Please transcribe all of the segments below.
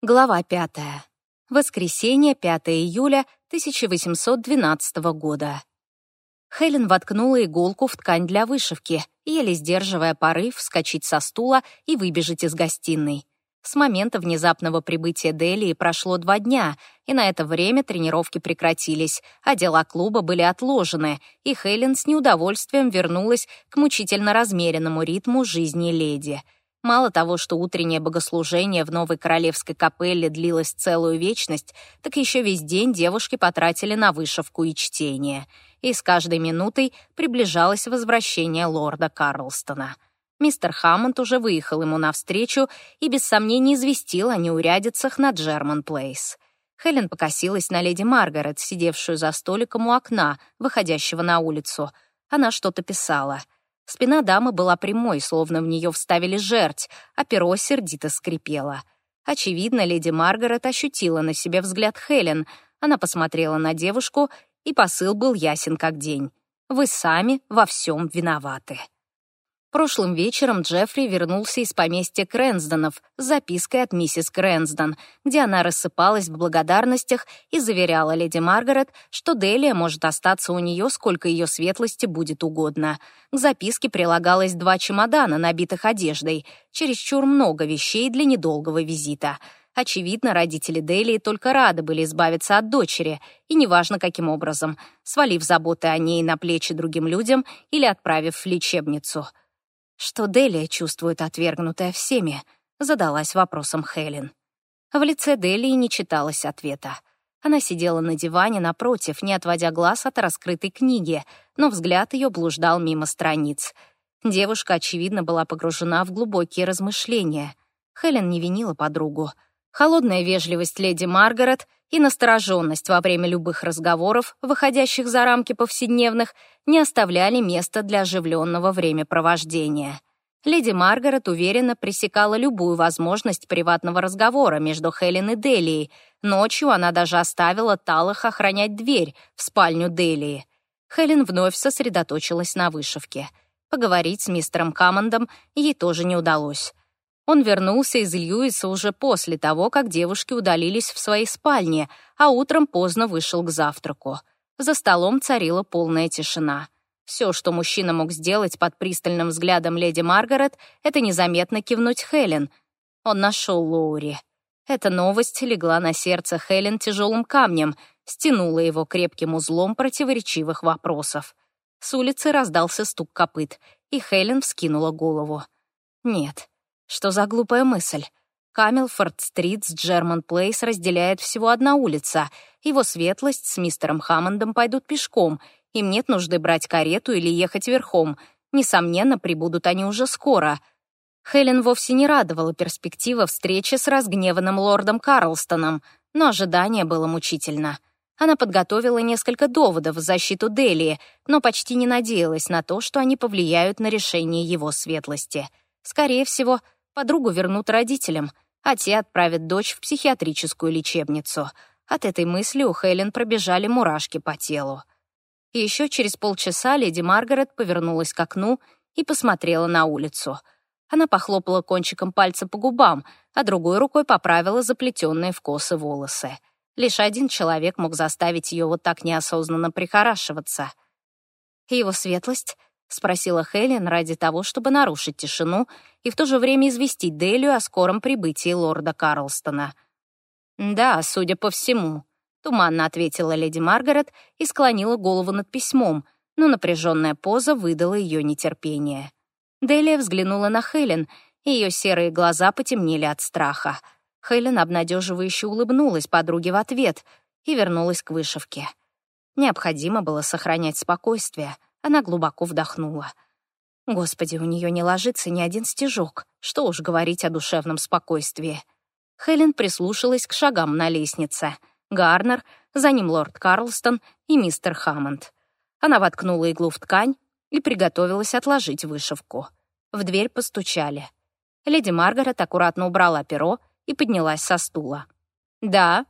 Глава пятая. Воскресенье, 5 июля 1812 года. Хелен воткнула иголку в ткань для вышивки, еле сдерживая порыв вскочить со стула и выбежать из гостиной. С момента внезапного прибытия Делии прошло два дня, и на это время тренировки прекратились, а дела клуба были отложены, и Хелен с неудовольствием вернулась к мучительно размеренному ритму жизни леди — Мало того, что утреннее богослужение в новой королевской капелле длилось целую вечность, так еще весь день девушки потратили на вышивку и чтение. И с каждой минутой приближалось возвращение лорда Карлстона. Мистер Хаммонд уже выехал ему навстречу и без сомнений известил о неурядицах на Джерман Плейс. Хелен покосилась на леди Маргарет, сидевшую за столиком у окна, выходящего на улицу. Она что-то писала — Спина дамы была прямой, словно в нее вставили жерть, а перо сердито скрипело. Очевидно, леди Маргарет ощутила на себе взгляд Хелен. Она посмотрела на девушку, и посыл был ясен как день. «Вы сами во всем виноваты». Прошлым вечером Джеффри вернулся из поместья Крэнсдонов с запиской от миссис Крэнсдон, где она рассыпалась в благодарностях и заверяла леди Маргарет, что Делия может остаться у нее, сколько ее светлости будет угодно. К записке прилагалось два чемодана, набитых одеждой, чересчур много вещей для недолгого визита. Очевидно, родители Делии только рады были избавиться от дочери, и неважно каким образом, свалив заботы о ней на плечи другим людям или отправив в лечебницу — что Делия чувствует отвергнутая всеми, задалась вопросом Хелен. В лице Делии не читалось ответа. Она сидела на диване напротив, не отводя глаз от раскрытой книги, но взгляд ее блуждал мимо страниц. Девушка, очевидно, была погружена в глубокие размышления. Хелен не винила подругу. Холодная вежливость леди Маргарет и настороженность во время любых разговоров, выходящих за рамки повседневных, не оставляли места для оживленного времяпровождения. Леди Маргарет уверенно пресекала любую возможность приватного разговора между Хелен и Делией. Ночью она даже оставила Талах охранять дверь в спальню Делии. Хелен вновь сосредоточилась на вышивке. Поговорить с мистером Каммондом ей тоже не удалось. Он вернулся из Льюиса уже после того, как девушки удалились в своей спальне, а утром поздно вышел к завтраку. За столом царила полная тишина. Все, что мужчина мог сделать под пристальным взглядом леди Маргарет, это незаметно кивнуть Хелен. Он нашел Лоури. Эта новость легла на сердце Хелен тяжелым камнем, стянула его крепким узлом противоречивых вопросов. С улицы раздался стук копыт, и Хелен вскинула голову. Нет, что за глупая мысль? Камилфорд-стрит с Джерман-Плейс разделяет всего одна улица. Его светлость с мистером Хаммондом пойдут пешком. Им нет нужды брать карету или ехать верхом. Несомненно, прибудут они уже скоро. Хелен вовсе не радовала перспектива встречи с разгневанным лордом Карлстоном, но ожидание было мучительно. Она подготовила несколько доводов в защиту Делии, но почти не надеялась на то, что они повлияют на решение его светлости. Скорее всего, Подругу вернут родителям, а те отправят дочь в психиатрическую лечебницу. От этой мысли у Хелен пробежали мурашки по телу. И еще через полчаса леди Маргарет повернулась к окну и посмотрела на улицу. Она похлопала кончиком пальца по губам, а другой рукой поправила заплетенные в косы волосы. Лишь один человек мог заставить ее вот так неосознанно прихорашиваться. Его светлость — спросила Хелен ради того, чтобы нарушить тишину и в то же время известить Делию о скором прибытии лорда Карлстона. «Да, судя по всему», — туманно ответила леди Маргарет и склонила голову над письмом, но напряженная поза выдала ее нетерпение. Делия взглянула на Хелен, и ее серые глаза потемнели от страха. Хелен обнадеживающе улыбнулась подруге в ответ и вернулась к вышивке. Необходимо было сохранять спокойствие — она глубоко вдохнула. Господи, у нее не ложится ни один стежок. Что уж говорить о душевном спокойствии. Хелен прислушалась к шагам на лестнице. Гарнер, за ним лорд Карлстон и мистер Хаммонд. Она воткнула иглу в ткань и приготовилась отложить вышивку. В дверь постучали. Леди Маргарет аккуратно убрала перо и поднялась со стула. «Да».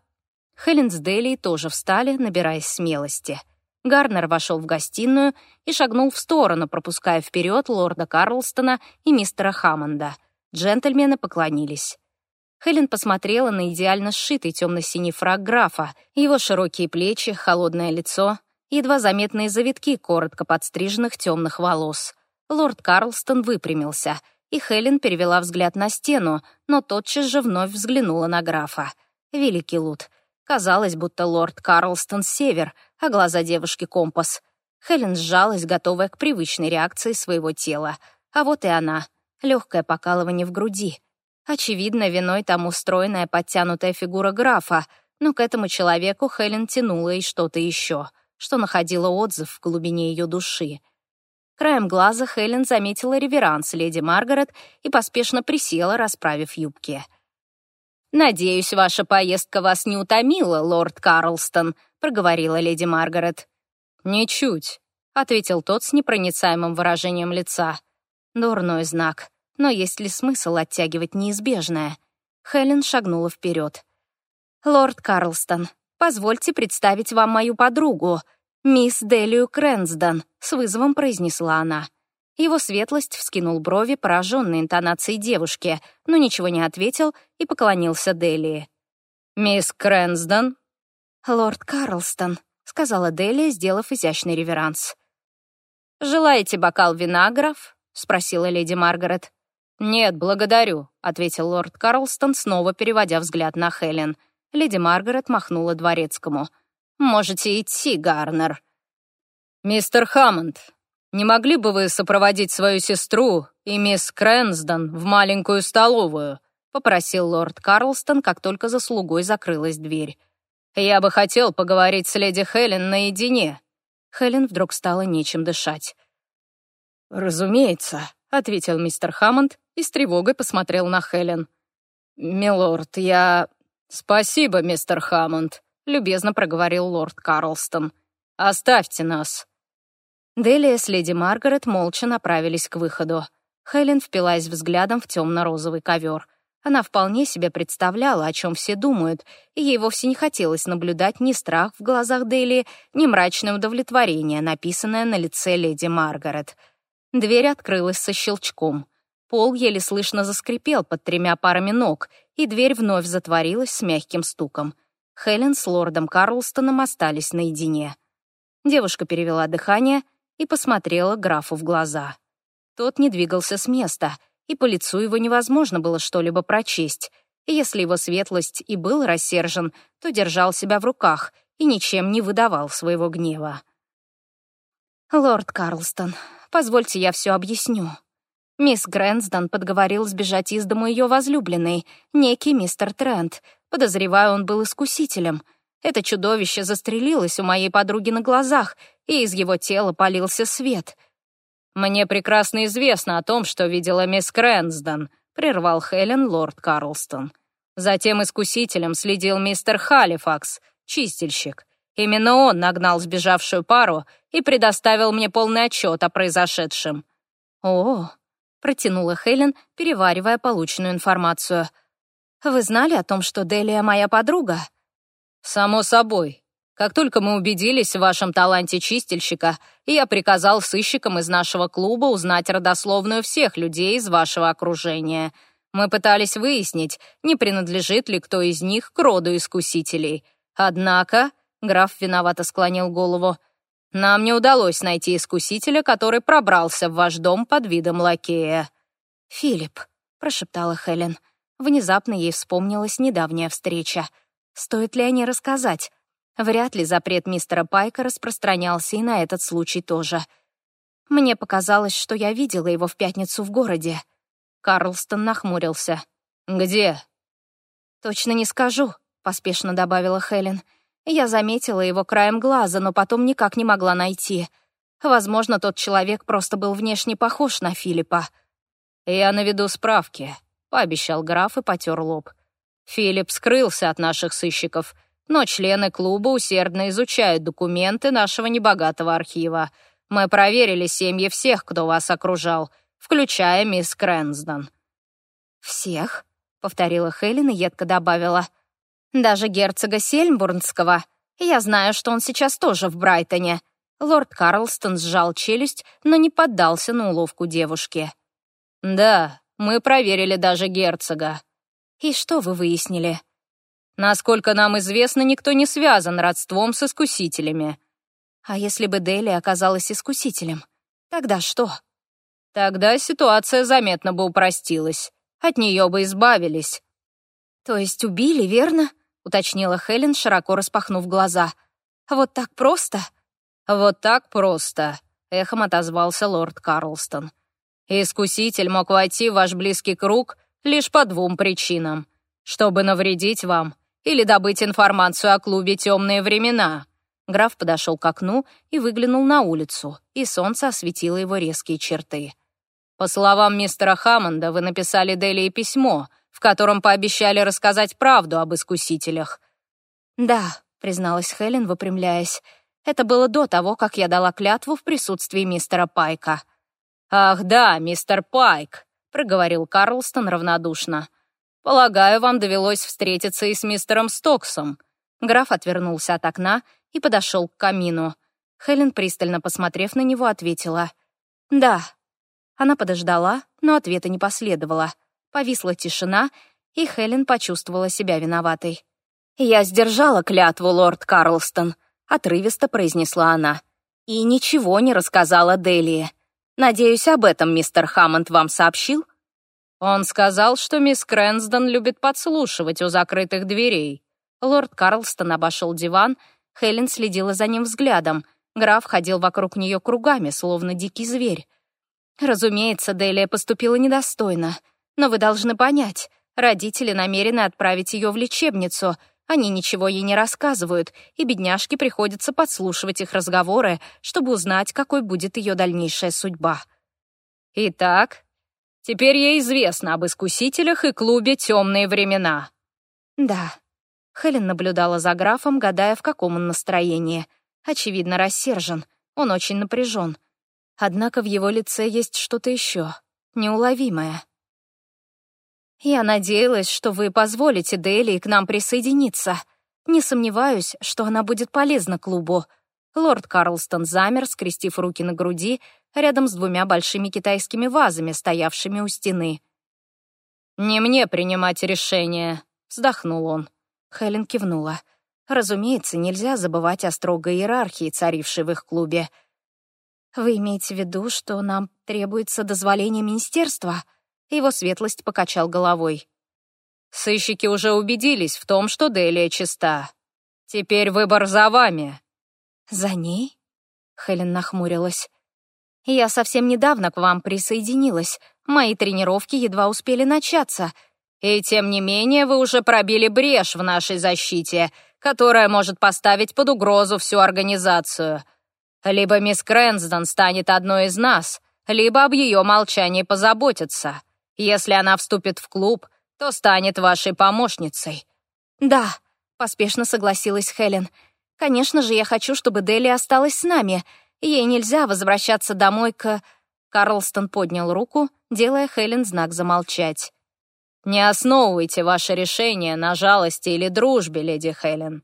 Хелен с Делией тоже встали, набираясь смелости — Гарнер вошел в гостиную и шагнул в сторону, пропуская вперед лорда Карлстона и мистера Хаммонда. Джентльмены поклонились. Хелен посмотрела на идеально сшитый темно-синий фраг графа, его широкие плечи, холодное лицо, едва заметные завитки коротко подстриженных темных волос. Лорд Карлстон выпрямился, и Хелен перевела взгляд на стену, но тотчас же вновь взглянула на графа. Великий Лут. Казалось, будто лорд Карлстон — север, а глаза девушки — компас. Хелен сжалась, готовая к привычной реакции своего тела. А вот и она. Легкое покалывание в груди. Очевидно, виной тому стройная подтянутая фигура графа, но к этому человеку Хелен тянула и что-то еще, что находило отзыв в глубине ее души. Краем глаза Хелен заметила реверанс леди Маргарет и поспешно присела, расправив юбки. «Надеюсь, ваша поездка вас не утомила, лорд Карлстон», — проговорила леди Маргарет. «Ничуть», — ответил тот с непроницаемым выражением лица. Дурной знак. Но есть ли смысл оттягивать неизбежное? Хелен шагнула вперед. «Лорд Карлстон, позвольте представить вам мою подругу, мисс Делию Крэнсдон», — с вызовом произнесла она. Его светлость вскинул брови, пораженной интонацией девушки, но ничего не ответил и поклонился Делии. «Мисс Крэнсдон?» «Лорд Карлстон», — сказала Делия, сделав изящный реверанс. «Желаете бокал вина, граф?» — спросила леди Маргарет. «Нет, благодарю», — ответил лорд Карлстон, снова переводя взгляд на Хелен. Леди Маргарет махнула дворецкому. «Можете идти, Гарнер». «Мистер Хаммонд, не могли бы вы сопроводить свою сестру и мисс Крэнсдон в маленькую столовую?» — попросил лорд Карлстон, как только за слугой закрылась дверь. «Я бы хотел поговорить с леди Хелен наедине». Хелен вдруг стало нечем дышать. «Разумеется», — ответил мистер Хаммонд и с тревогой посмотрел на Хелен. «Милорд, я...» «Спасибо, мистер Хаммонд», — любезно проговорил лорд Карлстон. «Оставьте нас». Делия с леди Маргарет молча направились к выходу. Хелен впилась взглядом в темно-розовый ковер. Она вполне себе представляла, о чем все думают, и ей вовсе не хотелось наблюдать ни страх в глазах Делии, ни мрачное удовлетворение, написанное на лице леди Маргарет — Дверь открылась со щелчком. Пол еле слышно заскрипел под тремя парами ног, и дверь вновь затворилась с мягким стуком. Хелен с лордом Карлстоном остались наедине. Девушка перевела дыхание и посмотрела графу в глаза. Тот не двигался с места, и по лицу его невозможно было что-либо прочесть. И если его светлость и был рассержен, то держал себя в руках и ничем не выдавал своего гнева. «Лорд Карлстон, Позвольте, я все объясню. Мисс Грэнсдон подговорил сбежать из дому ее возлюбленной, некий мистер Трент. Подозреваю, он был искусителем. Это чудовище застрелилось у моей подруги на глазах, и из его тела полился свет. «Мне прекрасно известно о том, что видела мисс Крэнсдон», — прервал Хелен лорд Карлстон. Затем искусителем следил мистер Халифакс, чистильщик. Именно он нагнал сбежавшую пару и предоставил мне полный отчет о произошедшем. «О», — протянула Хелен, переваривая полученную информацию. «Вы знали о том, что Делия моя подруга?» «Само собой. Как только мы убедились в вашем таланте чистильщика, я приказал сыщикам из нашего клуба узнать родословную всех людей из вашего окружения. Мы пытались выяснить, не принадлежит ли кто из них к роду искусителей. Однако Граф виновато склонил голову. «Нам не удалось найти искусителя, который пробрался в ваш дом под видом лакея». «Филипп», — прошептала Хелен. Внезапно ей вспомнилась недавняя встреча. Стоит ли о ней рассказать? Вряд ли запрет мистера Пайка распространялся и на этот случай тоже. Мне показалось, что я видела его в пятницу в городе. Карлстон нахмурился. «Где?» «Точно не скажу», — поспешно добавила Хелен. Я заметила его краем глаза, но потом никак не могла найти. Возможно, тот человек просто был внешне похож на Филиппа. «Я наведу справки», — пообещал граф и потер лоб. «Филипп скрылся от наших сыщиков, но члены клуба усердно изучают документы нашего небогатого архива. Мы проверили семьи всех, кто вас окружал, включая мисс Крэнсдон». «Всех?» — повторила Хелен и едко добавила — даже герцога Сельмбурнского. Я знаю, что он сейчас тоже в Брайтоне. Лорд Карлстон сжал челюсть, но не поддался на уловку девушки. «Да, мы проверили даже герцога». «И что вы выяснили?» «Насколько нам известно, никто не связан родством с искусителями». «А если бы Дели оказалась искусителем? Тогда что?» «Тогда ситуация заметно бы упростилась. От нее бы избавились». «То есть убили, верно?» — уточнила Хелен, широко распахнув глаза. «Вот так просто?» «Вот так просто», — эхом отозвался лорд Карлстон. «Искуситель мог войти в ваш близкий круг лишь по двум причинам. Чтобы навредить вам или добыть информацию о клубе «Темные времена». Граф подошел к окну и выглянул на улицу, и солнце осветило его резкие черты. «По словам мистера Хаммонда, вы написали Делии письмо, в котором пообещали рассказать правду об искусителях». «Да», — призналась Хелен, выпрямляясь, — это было до того, как я дала клятву в присутствии мистера Пайка. «Ах да, мистер Пайк», — проговорил Карлстон равнодушно. «Полагаю, вам довелось встретиться и с мистером Стоксом». Граф отвернулся от окна и подошел к камину. Хелен, пристально посмотрев на него, ответила. «Да». Она подождала, но ответа не последовало. Повисла тишина, и Хелен почувствовала себя виноватой. «Я сдержала клятву, лорд Карлстон», отрывисто произнесла она. «И ничего не рассказала Делии. Надеюсь, об этом мистер Хаммонд вам сообщил?» «Он сказал, что мисс Крэнсдон любит подслушивать у закрытых дверей». Лорд Карлстон обошел диван, Хелен следила за ним взглядом. Граф ходил вокруг нее кругами, словно дикий зверь. «Разумеется, Делия поступила недостойно. Но вы должны понять, родители намерены отправить ее в лечебницу — они ничего ей не рассказывают, и бедняжке приходится подслушивать их разговоры, чтобы узнать, какой будет ее дальнейшая судьба. Итак, теперь ей известно об искусителях и клубе «Темные времена». Да. Хелен наблюдала за графом, гадая, в каком он настроении. Очевидно, рассержен. Он очень напряжен. Однако в его лице есть что-то еще, неуловимое. Я надеялась, что вы позволите Дели к нам присоединиться. Не сомневаюсь, что она будет полезна клубу». Лорд Карлстон замер, скрестив руки на груди, рядом с двумя большими китайскими вазами, стоявшими у стены. «Не мне принимать решение», — вздохнул он. Хелен кивнула. Разумеется, нельзя забывать о строгой иерархии, царившей в их клубе. «Вы имеете в виду, что нам требуется дозволение министерства?» Его светлость покачал головой. «Сыщики уже убедились в том, что Делия чиста. Теперь выбор за вами». «За ней?» Хелен нахмурилась. «Я совсем недавно к вам присоединилась. Мои тренировки едва успели начаться. И тем не менее вы уже пробили брешь в нашей защите, которая может поставить под угрозу всю организацию. Либо мисс Крэнсдон станет одной из нас, либо об ее молчании позаботятся. Если она вступит в клуб, то станет вашей помощницей». «Да», — поспешно согласилась Хелен. «Конечно же, я хочу, чтобы Дели осталась с нами. Ей нельзя возвращаться домой к...» Карлстон поднял руку, делая Хелен знак замолчать. «Не основывайте ваше решение на жалости или дружбе, леди Хелен.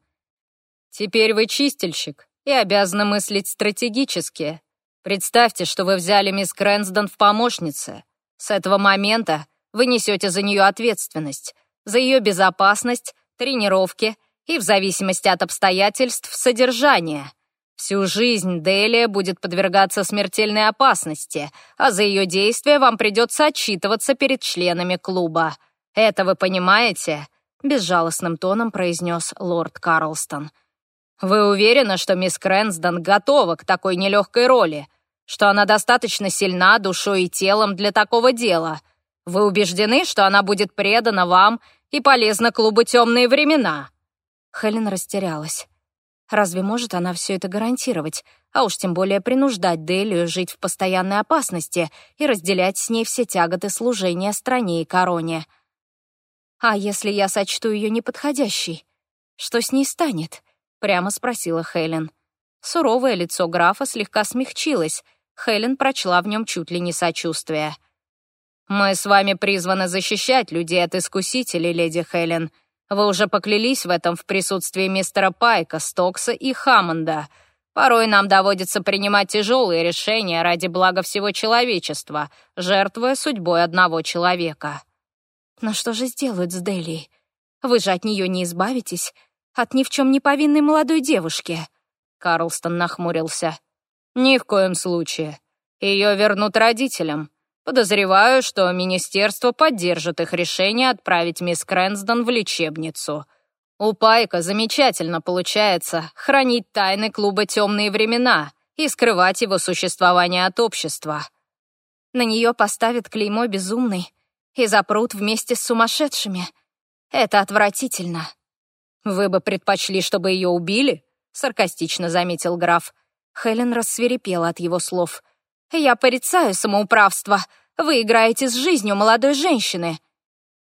Теперь вы чистильщик и обязаны мыслить стратегически. Представьте, что вы взяли мисс Крэнсдон в помощницы. С этого момента вы несете за нее ответственность, за ее безопасность, тренировки и, в зависимости от обстоятельств, содержание. Всю жизнь Делия будет подвергаться смертельной опасности, а за ее действия вам придется отчитываться перед членами клуба. Это вы понимаете?» — безжалостным тоном произнес лорд Карлстон. «Вы уверены, что мисс Крэнсдон готова к такой нелегкой роли? что она достаточно сильна душой и телом для такого дела. Вы убеждены, что она будет предана вам и полезна клубу «Темные времена»?» Хелен растерялась. Разве может она все это гарантировать, а уж тем более принуждать Делию жить в постоянной опасности и разделять с ней все тяготы служения стране и короне? «А если я сочту ее неподходящей? Что с ней станет?» — прямо спросила Хелен. Суровое лицо графа слегка смягчилось, Хелен прочла в нем чуть ли не сочувствие. «Мы с вами призваны защищать людей от искусителей, леди Хелен. Вы уже поклялись в этом в присутствии мистера Пайка, Стокса и Хаммонда. Порой нам доводится принимать тяжелые решения ради блага всего человечества, жертвуя судьбой одного человека». Но что же сделают с Делией? Вы же от нее не избавитесь. От ни в чем не повинной молодой девушки. Карлстон нахмурился. Ни в коем случае. Ее вернут родителям. Подозреваю, что министерство поддержит их решение отправить мисс Крэнсдон в лечебницу. У Пайка замечательно получается хранить тайны клуба «Темные времена» и скрывать его существование от общества. На нее поставят клеймо безумный и запрут вместе с сумасшедшими. Это отвратительно. «Вы бы предпочли, чтобы ее убили?» — саркастично заметил граф. Хелен рассверепела от его слов. «Я порицаю самоуправство. Вы играете с жизнью молодой женщины».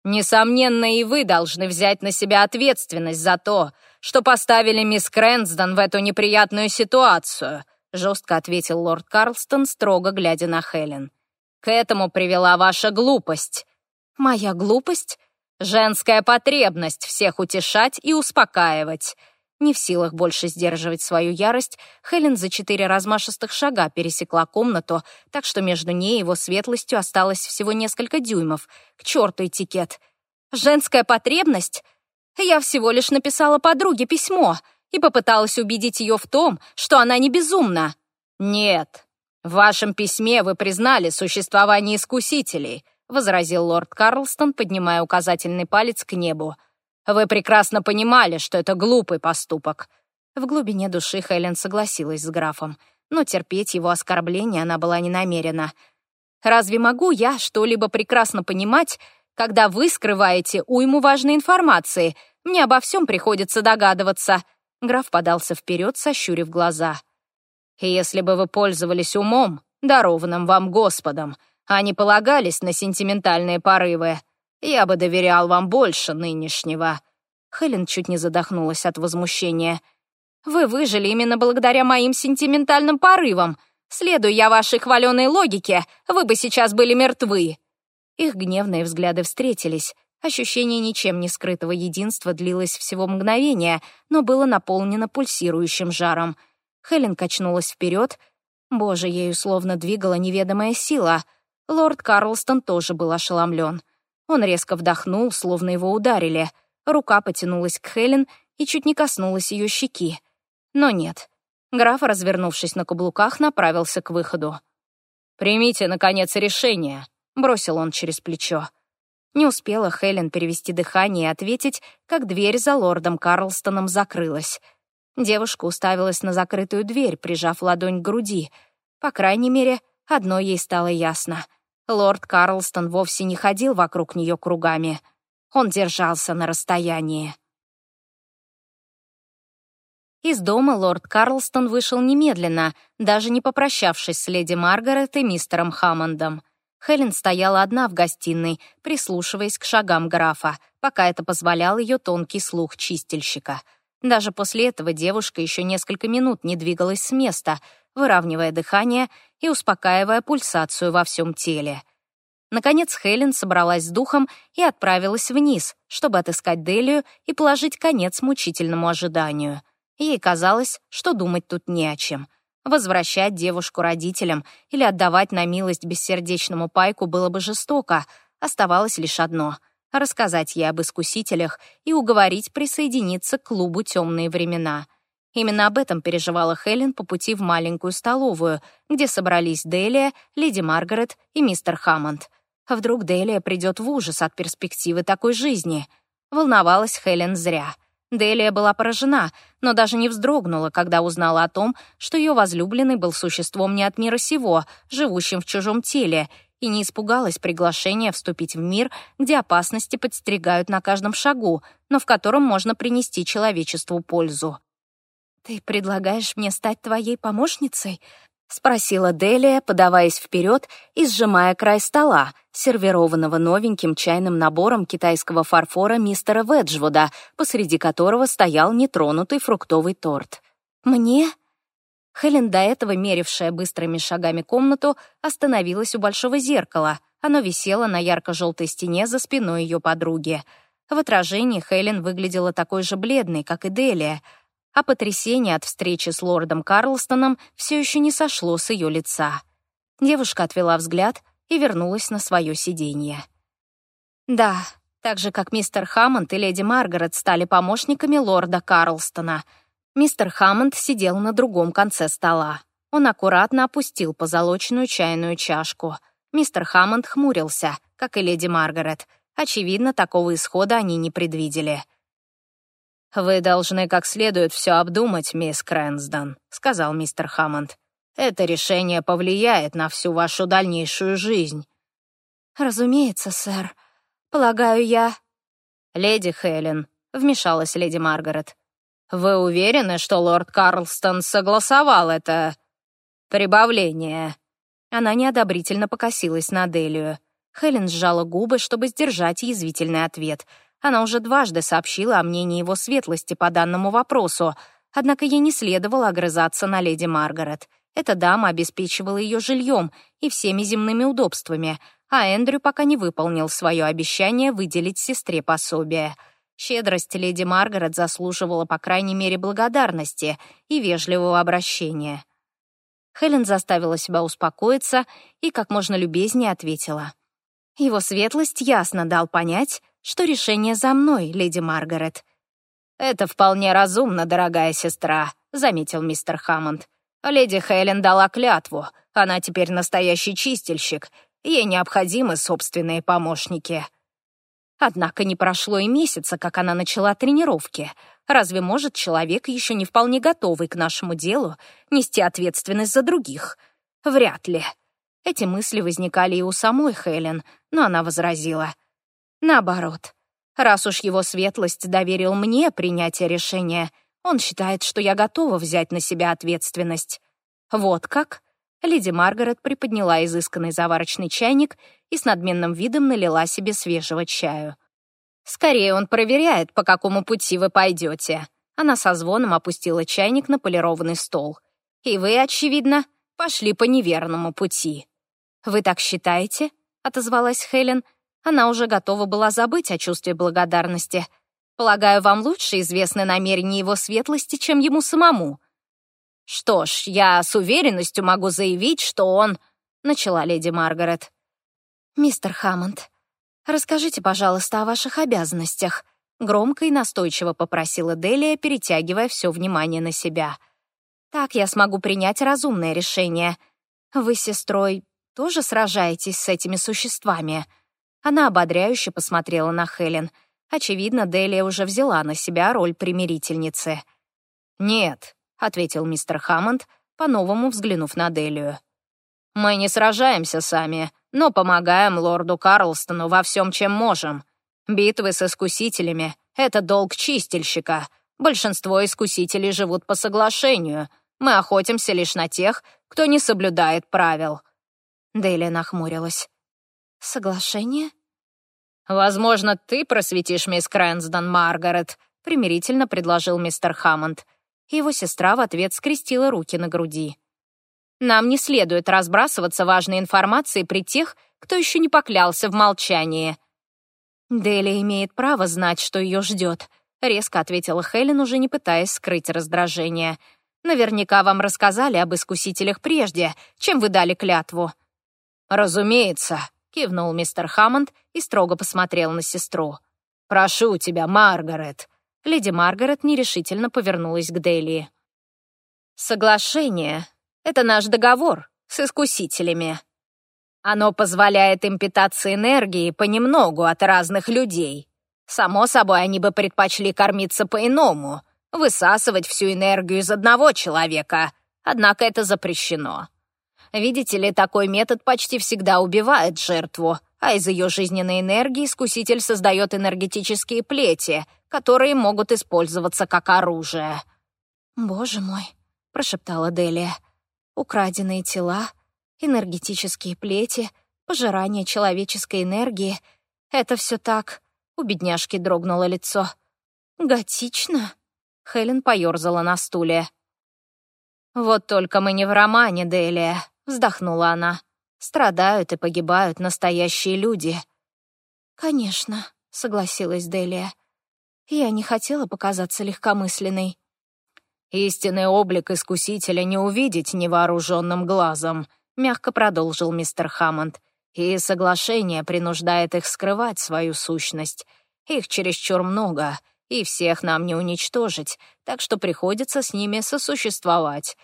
«Несомненно, и вы должны взять на себя ответственность за то, что поставили мисс Крэнсдон в эту неприятную ситуацию», жестко ответил лорд Карлстон, строго глядя на Хелен. «К этому привела ваша глупость». «Моя глупость?» «Женская потребность всех утешать и успокаивать». Не в силах больше сдерживать свою ярость, Хелен за четыре размашистых шага пересекла комнату, так что между ней и его светлостью осталось всего несколько дюймов. К черту этикет. «Женская потребность?» Я всего лишь написала подруге письмо и попыталась убедить ее в том, что она не безумна. «Нет, в вашем письме вы признали существование искусителей», возразил лорд Карлстон, поднимая указательный палец к небу. Вы прекрасно понимали, что это глупый поступок». В глубине души Хелен согласилась с графом, но терпеть его оскорбления она была не намерена. «Разве могу я что-либо прекрасно понимать, когда вы скрываете уйму важной информации? Мне обо всем приходится догадываться». Граф подался вперед, сощурив глаза. «Если бы вы пользовались умом, дарованным вам Господом, а не полагались на сентиментальные порывы, я бы доверял вам больше нынешнего». Хелен чуть не задохнулась от возмущения. «Вы выжили именно благодаря моим сентиментальным порывам. Следуя вашей хваленой логике, вы бы сейчас были мертвы». Их гневные взгляды встретились. Ощущение ничем не скрытого единства длилось всего мгновение, но было наполнено пульсирующим жаром. Хелен качнулась вперед. Боже, ею словно двигала неведомая сила. Лорд Карлстон тоже был ошеломлен. Он резко вдохнул, словно его ударили. Рука потянулась к Хелен и чуть не коснулась ее щеки. Но нет. Граф, развернувшись на каблуках, направился к выходу. «Примите, наконец, решение», — бросил он через плечо. Не успела Хелен перевести дыхание и ответить, как дверь за лордом Карлстоном закрылась. Девушка уставилась на закрытую дверь, прижав ладонь к груди. По крайней мере, одно ей стало ясно — Лорд Карлстон вовсе не ходил вокруг нее кругами. Он держался на расстоянии. Из дома лорд Карлстон вышел немедленно, даже не попрощавшись с леди Маргарет и мистером Хаммондом. Хелен стояла одна в гостиной, прислушиваясь к шагам графа, пока это позволял ее тонкий слух чистильщика. Даже после этого девушка еще несколько минут не двигалась с места, выравнивая дыхание и успокаивая пульсацию во всем теле. Наконец Хелен собралась с духом и отправилась вниз, чтобы отыскать Делию и положить конец мучительному ожиданию. Ей казалось, что думать тут не о чем. Возвращать девушку родителям или отдавать на милость бессердечному пайку было бы жестоко. Оставалось лишь одно — рассказать ей об искусителях и уговорить присоединиться к клубу «Темные времена». Именно об этом переживала Хелен по пути в маленькую столовую, где собрались Делия, леди Маргарет и мистер Хаммонд. А вдруг Делия придет в ужас от перспективы такой жизни? Волновалась Хелен зря. Делия была поражена, но даже не вздрогнула, когда узнала о том, что ее возлюбленный был существом не от мира сего, живущим в чужом теле, и не испугалась приглашения вступить в мир, где опасности подстерегают на каждом шагу, но в котором можно принести человечеству пользу. «Ты предлагаешь мне стать твоей помощницей?» — спросила Делия, подаваясь вперед и сжимая край стола, сервированного новеньким чайным набором китайского фарфора мистера Веджвуда, посреди которого стоял нетронутый фруктовый торт. «Мне?» Хелен, до этого мерившая быстрыми шагами комнату, остановилась у большого зеркала. Оно висело на ярко-желтой стене за спиной ее подруги. В отражении Хелен выглядела такой же бледной, как и Делия — а потрясение от встречи с лордом Карлстоном все еще не сошло с ее лица. Девушка отвела взгляд и вернулась на свое сиденье. «Да, так же, как мистер Хаммонд и леди Маргарет стали помощниками лорда Карлстона. Мистер Хаммонд сидел на другом конце стола. Он аккуратно опустил позолоченную чайную чашку. Мистер Хаммонд хмурился, как и леди Маргарет. Очевидно, такого исхода они не предвидели. «Вы должны как следует все обдумать, мисс Крэнсдон», — сказал мистер Хаммонд. «Это решение повлияет на всю вашу дальнейшую жизнь». «Разумеется, сэр. Полагаю, я...» «Леди Хелен», — вмешалась леди Маргарет. «Вы уверены, что лорд Карлстон согласовал это прибавление?» Она неодобрительно покосилась на Делию. Хелен сжала губы, чтобы сдержать язвительный ответ — она уже дважды сообщила о мнении его светлости по данному вопросу, однако ей не следовало огрызаться на леди Маргарет. Эта дама обеспечивала ее жильем и всеми земными удобствами, а Эндрю пока не выполнил свое обещание выделить сестре пособие. Щедрость леди Маргарет заслуживала по крайней мере благодарности и вежливого обращения. Хелен заставила себя успокоиться и как можно любезнее ответила. Его светлость ясно дал понять, что решение за мной, леди Маргарет». «Это вполне разумно, дорогая сестра», — заметил мистер Хаммонд. «Леди Хелен дала клятву. Она теперь настоящий чистильщик. Ей необходимы собственные помощники». Однако не прошло и месяца, как она начала тренировки. Разве может человек, еще не вполне готовый к нашему делу, нести ответственность за других? Вряд ли. Эти мысли возникали и у самой Хелен, но она возразила — Наоборот, раз уж его светлость доверил мне принятие решения, он считает, что я готова взять на себя ответственность. Вот как? Леди Маргарет приподняла изысканный заварочный чайник и с надменным видом налила себе свежего чаю. «Скорее он проверяет, по какому пути вы пойдете». Она со звоном опустила чайник на полированный стол. «И вы, очевидно, пошли по неверному пути». «Вы так считаете?» — отозвалась Хелен — она уже готова была забыть о чувстве благодарности. Полагаю, вам лучше известны намерения его светлости, чем ему самому. «Что ж, я с уверенностью могу заявить, что он...» — начала леди Маргарет. «Мистер Хаммонд, расскажите, пожалуйста, о ваших обязанностях», — громко и настойчиво попросила Делия, перетягивая все внимание на себя. «Так я смогу принять разумное решение. Вы с сестрой тоже сражаетесь с этими существами?» Она ободряюще посмотрела на Хелен. Очевидно, Делия уже взяла на себя роль примирительницы. «Нет», — ответил мистер Хаммонд, по-новому взглянув на Делию. «Мы не сражаемся сами, но помогаем лорду Карлстону во всем, чем можем. Битвы с искусителями — это долг чистильщика. Большинство искусителей живут по соглашению. Мы охотимся лишь на тех, кто не соблюдает правил». Делия нахмурилась. «Соглашение?» «Возможно, ты просветишь мисс Крэнсдон, Маргарет», — примирительно предложил мистер Хаммонд. Его сестра в ответ скрестила руки на груди. «Нам не следует разбрасываться важной информацией при тех, кто еще не поклялся в молчании». «Дели имеет право знать, что ее ждет», — резко ответила Хелен, уже не пытаясь скрыть раздражение. «Наверняка вам рассказали об искусителях прежде, чем вы дали клятву». «Разумеется», кивнул мистер Хаммонд и строго посмотрел на сестру. «Прошу тебя, Маргарет!» Леди Маргарет нерешительно повернулась к Делии. «Соглашение — это наш договор с искусителями. Оно позволяет им питаться энергией понемногу от разных людей. Само собой, они бы предпочли кормиться по-иному, высасывать всю энергию из одного человека, однако это запрещено. Видите ли, такой метод почти всегда убивает жертву, а из ее жизненной энергии искуситель создает энергетические плети, которые могут использоваться как оружие. «Боже мой», — прошептала Делия, — «украденные тела, энергетические плети, пожирание человеческой энергии — это все так...» У бедняжки дрогнуло лицо. «Готично?» Хелен поерзала на стуле. «Вот только мы не в романе, Делия вздохнула она. Страдают и погибают настоящие люди. Конечно, согласилась Делия. Я не хотела показаться легкомысленной. Истинный облик искусителя не увидеть невооруженным глазом, мягко продолжил мистер Хаммонд. И соглашение принуждает их скрывать свою сущность. Их чересчур много, и всех нам не уничтожить, так что приходится с ними сосуществовать.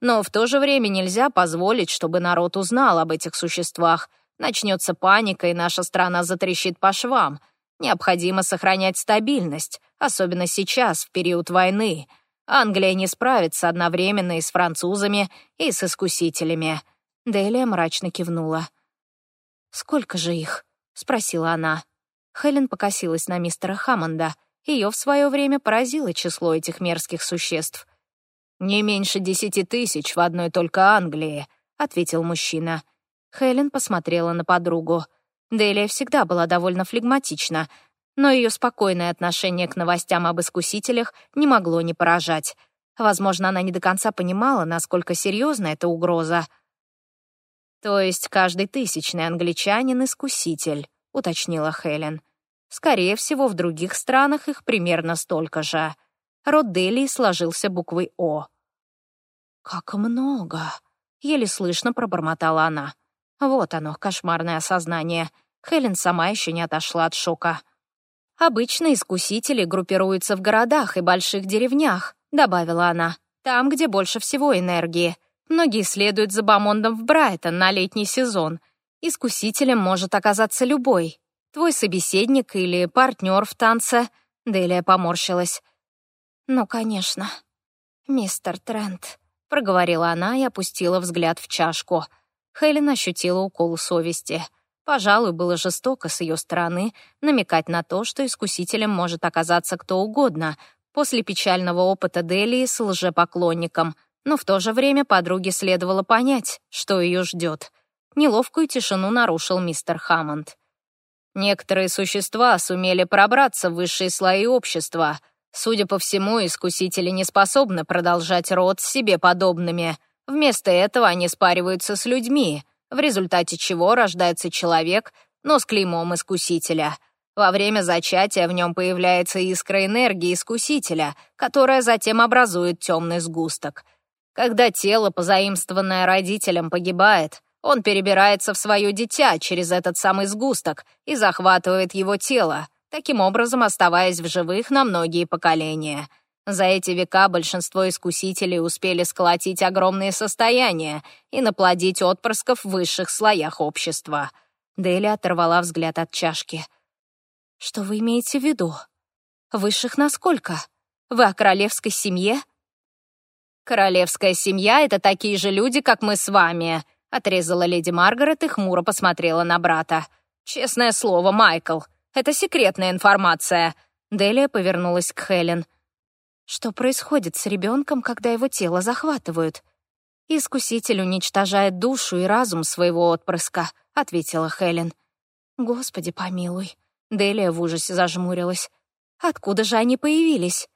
Но в то же время нельзя позволить, чтобы народ узнал об этих существах. Начнется паника, и наша страна затрещит по швам. Необходимо сохранять стабильность, особенно сейчас, в период войны. Англия не справится одновременно и с французами, и с искусителями». Делия мрачно кивнула. «Сколько же их?» — спросила она. Хелен покосилась на мистера Хаммонда. Ее в свое время поразило число этих мерзких существ. «Не меньше десяти тысяч в одной только Англии», — ответил мужчина. Хелен посмотрела на подругу. Делия всегда была довольно флегматична, но ее спокойное отношение к новостям об искусителях не могло не поражать. Возможно, она не до конца понимала, насколько серьезна эта угроза. «То есть каждый тысячный англичанин — искуситель», — уточнила Хелен. «Скорее всего, в других странах их примерно столько же». Род Делии сложился буквой «О». «Как много!» — еле слышно пробормотала она. Вот оно, кошмарное осознание. Хелен сама еще не отошла от шока. «Обычно искусители группируются в городах и больших деревнях», — добавила она. «Там, где больше всего энергии. Многие следуют за Бамондом в Брайтон на летний сезон. Искусителем может оказаться любой. Твой собеседник или партнер в танце». Делия поморщилась. «Ну, конечно. Мистер Трент», — проговорила она и опустила взгляд в чашку. Хелен ощутила укол совести — Пожалуй, было жестоко с ее стороны намекать на то, что искусителем может оказаться кто угодно, после печального опыта Делии с лжепоклонником, но в то же время подруге следовало понять, что ее ждет. Неловкую тишину нарушил мистер Хаммонд. Некоторые существа сумели пробраться в высшие слои общества. Судя по всему, искусители не способны продолжать род себе подобными. Вместо этого они спариваются с людьми — в результате чего рождается человек, но с клеймом искусителя. Во время зачатия в нем появляется искра энергии искусителя, которая затем образует темный сгусток. Когда тело, позаимствованное родителем, погибает, он перебирается в свое дитя через этот самый сгусток и захватывает его тело, таким образом оставаясь в живых на многие поколения — за эти века большинство искусителей успели сколотить огромные состояния и наплодить отпрысков в высших слоях общества. Дели оторвала взгляд от чашки. «Что вы имеете в виду? Высших насколько? Вы о королевской семье?» «Королевская семья — это такие же люди, как мы с вами», — отрезала леди Маргарет и хмуро посмотрела на брата. «Честное слово, Майкл, это секретная информация». Делия повернулась к Хелен. Что происходит с ребенком, когда его тело захватывают? «Искуситель уничтожает душу и разум своего отпрыска», — ответила Хелен. «Господи помилуй». Делия в ужасе зажмурилась. «Откуда же они появились?»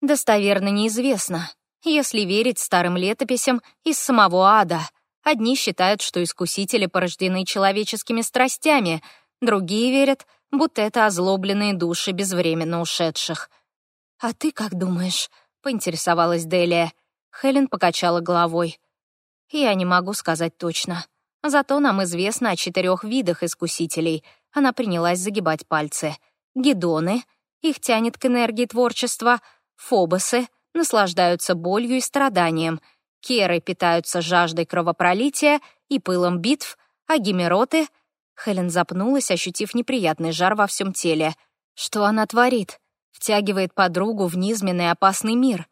«Достоверно неизвестно. Если верить старым летописям из самого ада. Одни считают, что искусители порождены человеческими страстями, другие верят, будто это озлобленные души безвременно ушедших». «А ты как думаешь?» — поинтересовалась Делия. Хелен покачала головой. «Я не могу сказать точно. Зато нам известно о четырех видах искусителей». Она принялась загибать пальцы. Гедоны, их тянет к энергии творчества. Фобосы наслаждаются болью и страданием. Керы питаются жаждой кровопролития и пылом битв, а гимероты... Хелен запнулась, ощутив неприятный жар во всем теле. Что она творит? втягивает подругу в низменный опасный мир.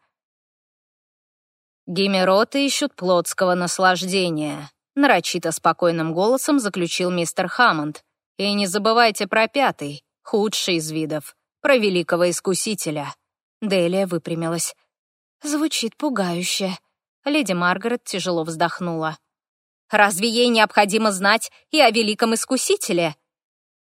«Гимероты ищут плотского наслаждения», — нарочито спокойным голосом заключил мистер Хаммонд. «И не забывайте про пятый, худший из видов, про великого искусителя». Делия выпрямилась. «Звучит пугающе». Леди Маргарет тяжело вздохнула. «Разве ей необходимо знать и о великом искусителе?»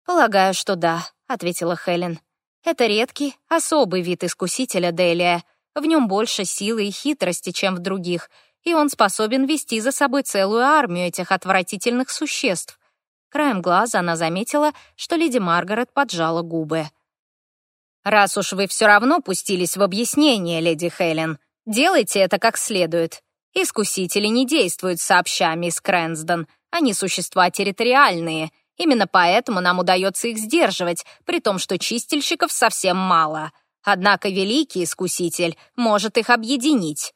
«Полагаю, что да», — ответила Хелен. Это редкий, особый вид искусителя Делия. В нем больше силы и хитрости, чем в других, и он способен вести за собой целую армию этих отвратительных существ. Краем глаза она заметила, что леди Маргарет поджала губы. «Раз уж вы все равно пустились в объяснение, леди Хелен, делайте это как следует. Искусители не действуют сообща, мисс Крэнсдон. Они существа территориальные. Именно поэтому нам удается их сдерживать, при том, что чистильщиков совсем мало. Однако Великий Искуситель может их объединить.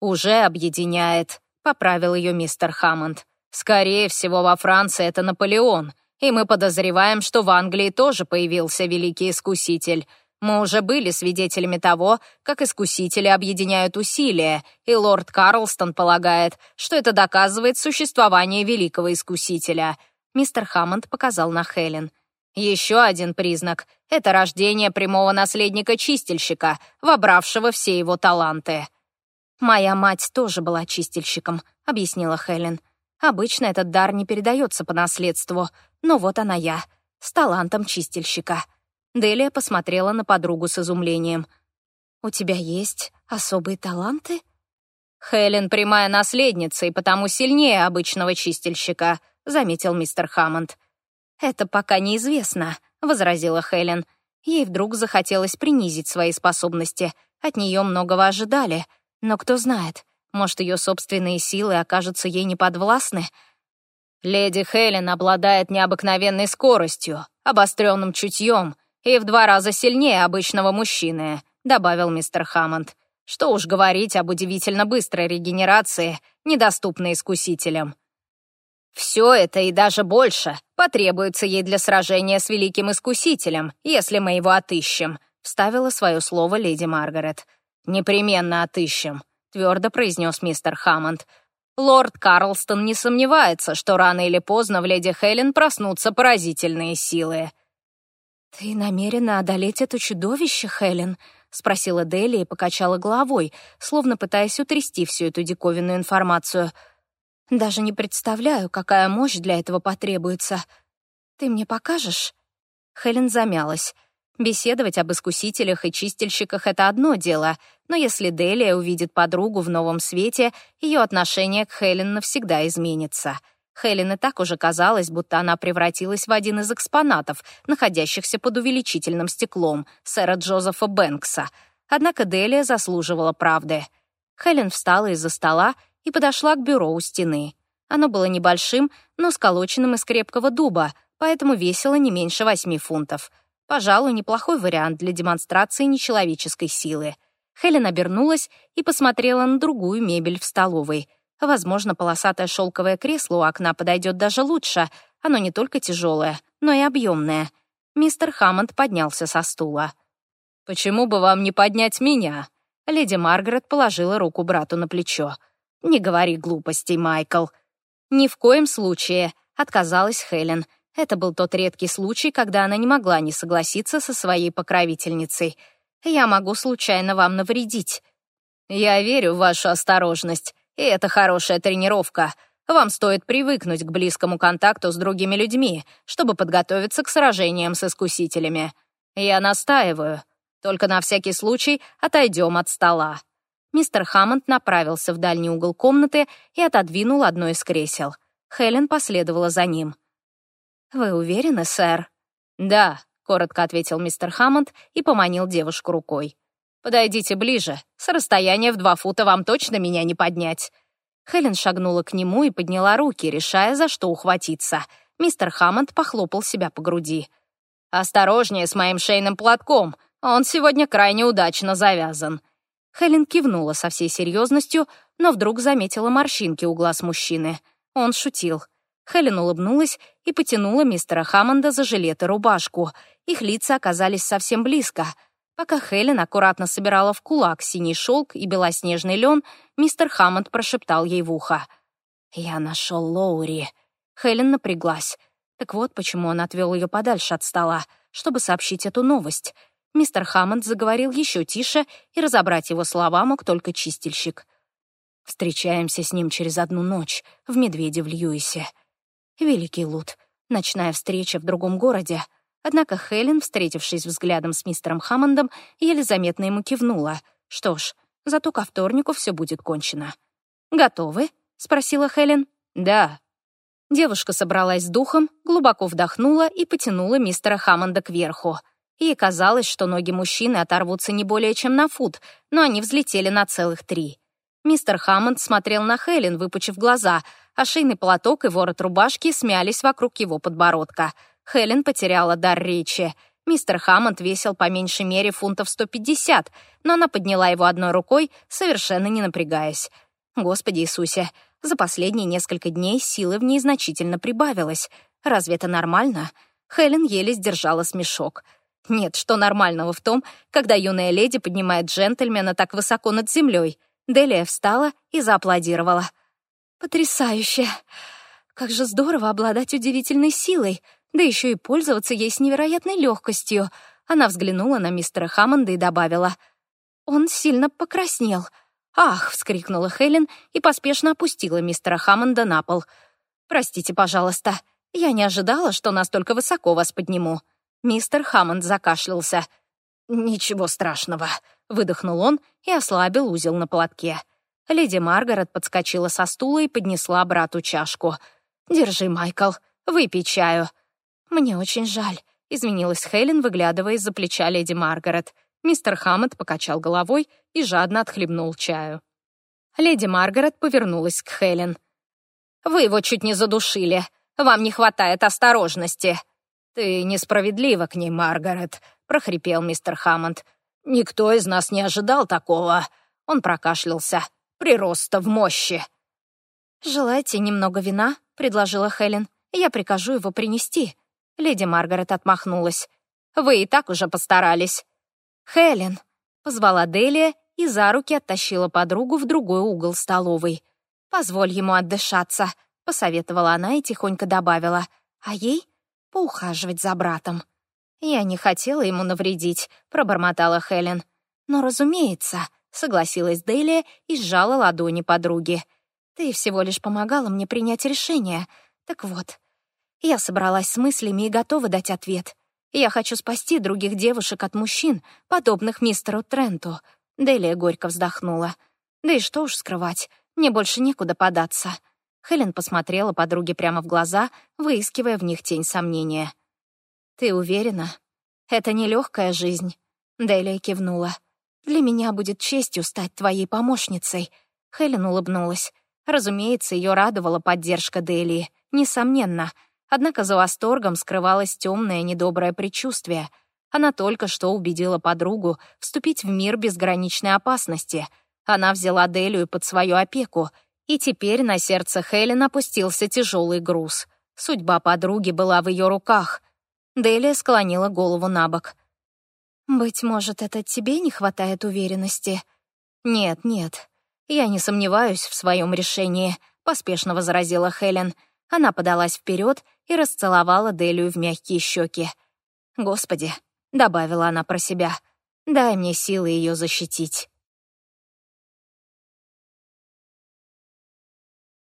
«Уже объединяет», — поправил ее мистер Хаммонд. «Скорее всего, во Франции это Наполеон, и мы подозреваем, что в Англии тоже появился Великий Искуситель. Мы уже были свидетелями того, как искусители объединяют усилия, и лорд Карлстон полагает, что это доказывает существование великого искусителя. Мистер Хаммонд показал на Хелен. Еще один признак — это рождение прямого наследника-чистильщика, вобравшего все его таланты. «Моя мать тоже была чистильщиком», — объяснила Хелен. «Обычно этот дар не передается по наследству, но вот она я, с талантом чистильщика». Делия посмотрела на подругу с изумлением. «У тебя есть особые таланты?» «Хелен прямая наследница и потому сильнее обычного чистильщика», — заметил мистер Хаммонд. «Это пока неизвестно», — возразила Хелен. Ей вдруг захотелось принизить свои способности. От нее многого ожидали. Но кто знает, может, ее собственные силы окажутся ей неподвластны. «Леди Хелен обладает необыкновенной скоростью, обостренным чутьем и в два раза сильнее обычного мужчины», — добавил мистер Хаммонд. «Что уж говорить об удивительно быстрой регенерации, недоступной искусителям». «Все это и даже больше потребуется ей для сражения с Великим Искусителем, если мы его отыщем», — вставила свое слово леди Маргарет. «Непременно отыщем», — твердо произнес мистер Хаммонд. «Лорд Карлстон не сомневается, что рано или поздно в леди Хелен проснутся поразительные силы». «Ты намерена одолеть это чудовище, Хелен?» — спросила Дели и покачала головой, словно пытаясь утрясти всю эту диковинную информацию. «Даже не представляю, какая мощь для этого потребуется. Ты мне покажешь?» Хелен замялась. Беседовать об искусителях и чистильщиках — это одно дело, но если Делия увидит подругу в новом свете, ее отношение к Хелен навсегда изменится — Хелен и так уже казалось, будто она превратилась в один из экспонатов, находящихся под увеличительным стеклом сэра Джозефа Бэнкса. Однако Делия заслуживала правды. Хелен встала из-за стола и подошла к бюро у стены. Оно было небольшим, но сколоченным из крепкого дуба, поэтому весило не меньше восьми фунтов. Пожалуй, неплохой вариант для демонстрации нечеловеческой силы. Хелен обернулась и посмотрела на другую мебель в столовой — Возможно, полосатое шелковое кресло у окна подойдет даже лучше. Оно не только тяжелое, но и объемное. Мистер Хаммонд поднялся со стула. «Почему бы вам не поднять меня?» Леди Маргарет положила руку брату на плечо. «Не говори глупостей, Майкл». «Ни в коем случае», — отказалась Хелен. Это был тот редкий случай, когда она не могла не согласиться со своей покровительницей. «Я могу случайно вам навредить». «Я верю в вашу осторожность», и это хорошая тренировка. Вам стоит привыкнуть к близкому контакту с другими людьми, чтобы подготовиться к сражениям с искусителями. Я настаиваю. Только на всякий случай отойдем от стола». Мистер Хаммонд направился в дальний угол комнаты и отодвинул одно из кресел. Хелен последовала за ним. «Вы уверены, сэр?» «Да», — коротко ответил мистер Хаммонд и поманил девушку рукой. «Подойдите ближе. С расстояния в два фута вам точно меня не поднять». Хелен шагнула к нему и подняла руки, решая, за что ухватиться. Мистер Хаммонд похлопал себя по груди. «Осторожнее с моим шейным платком. Он сегодня крайне удачно завязан». Хелен кивнула со всей серьезностью, но вдруг заметила морщинки у глаз мужчины. Он шутил. Хелен улыбнулась и потянула мистера Хаммонда за жилет и рубашку. Их лица оказались совсем близко — Пока Хелен аккуратно собирала в кулак синий шелк и белоснежный лен, мистер Хаммонд прошептал ей в ухо. «Я нашел Лоури». Хелен напряглась. Так вот почему он отвел ее подальше от стола, чтобы сообщить эту новость. Мистер Хаммонд заговорил еще тише, и разобрать его слова мог только чистильщик. «Встречаемся с ним через одну ночь в Медведе в Льюисе. Великий Лут. Ночная встреча в другом городе — Однако Хелен, встретившись взглядом с мистером Хаммондом, еле заметно ему кивнула. Что ж, зато ко вторнику все будет кончено. «Готовы?» — спросила Хелен. «Да». Девушка собралась с духом, глубоко вдохнула и потянула мистера Хаммонда кверху. Ей казалось, что ноги мужчины оторвутся не более чем на фут, но они взлетели на целых три. Мистер Хаммонд смотрел на Хелен, выпучив глаза, а шейный платок и ворот рубашки смялись вокруг его подбородка. Хелен потеряла дар речи. Мистер Хаммонд весил по меньшей мере фунтов 150, но она подняла его одной рукой, совершенно не напрягаясь. Господи Иисусе, за последние несколько дней силы в ней значительно прибавилось. Разве это нормально? Хелен еле сдержала смешок. Нет, что нормального в том, когда юная леди поднимает джентльмена так высоко над землей. Делия встала и зааплодировала. «Потрясающе! Как же здорово обладать удивительной силой, да еще и пользоваться ей с невероятной легкостью!» Она взглянула на мистера Хаммонда и добавила. «Он сильно покраснел». «Ах!» — вскрикнула Хелен и поспешно опустила мистера Хаммонда на пол. «Простите, пожалуйста, я не ожидала, что настолько высоко вас подниму». Мистер Хаммонд закашлялся. «Ничего страшного», — выдохнул он и ослабил узел на платке. Леди Маргарет подскочила со стула и поднесла брату чашку. «Держи, Майкл, выпей чаю». «Мне очень жаль», — извинилась Хелен, выглядывая из-за плеча леди Маргарет. Мистер Хаммонд покачал головой и жадно отхлебнул чаю. Леди Маргарет повернулась к Хелен. «Вы его чуть не задушили. Вам не хватает осторожности». «Ты несправедлива к ней, Маргарет», — прохрипел мистер Хаммонд. «Никто из нас не ожидал такого». Он прокашлялся. «Прироста в мощи». «Желаете немного вина?» — предложила Хелен. «Я прикажу его принести». Леди Маргарет отмахнулась. «Вы и так уже постарались». «Хелен», — позвала Делия и за руки оттащила подругу в другой угол столовой. «Позволь ему отдышаться», — посоветовала она и тихонько добавила. «А ей поухаживать за братом». «Я не хотела ему навредить», — пробормотала Хелен. «Но, разумеется», — согласилась Делия и сжала ладони подруги. «Ты всего лишь помогала мне принять решение. Так вот, я собралась с мыслями и готова дать ответ. Я хочу спасти других девушек от мужчин, подобных мистеру Тренту». Делия горько вздохнула. «Да и что уж скрывать, мне больше некуда податься». Хелен посмотрела подруге прямо в глаза, выискивая в них тень сомнения. «Ты уверена? Это нелегкая жизнь?» Делия кивнула. «Для меня будет честью стать твоей помощницей». Хелен улыбнулась. Разумеется, ее радовала поддержка Делии, несомненно — Однако за восторгом скрывалось темное недоброе предчувствие. Она только что убедила подругу вступить в мир безграничной опасности. Она взяла Делию под свою опеку, и теперь на сердце Хелен опустился тяжелый груз. Судьба подруги была в ее руках. Делия склонила голову на бок. «Быть может, это тебе не хватает уверенности?» «Нет, нет, я не сомневаюсь в своем решении», — поспешно возразила Хелен. Она подалась вперед и расцеловала Делию в мягкие щеки. «Господи», — добавила она про себя, — «дай мне силы ее защитить».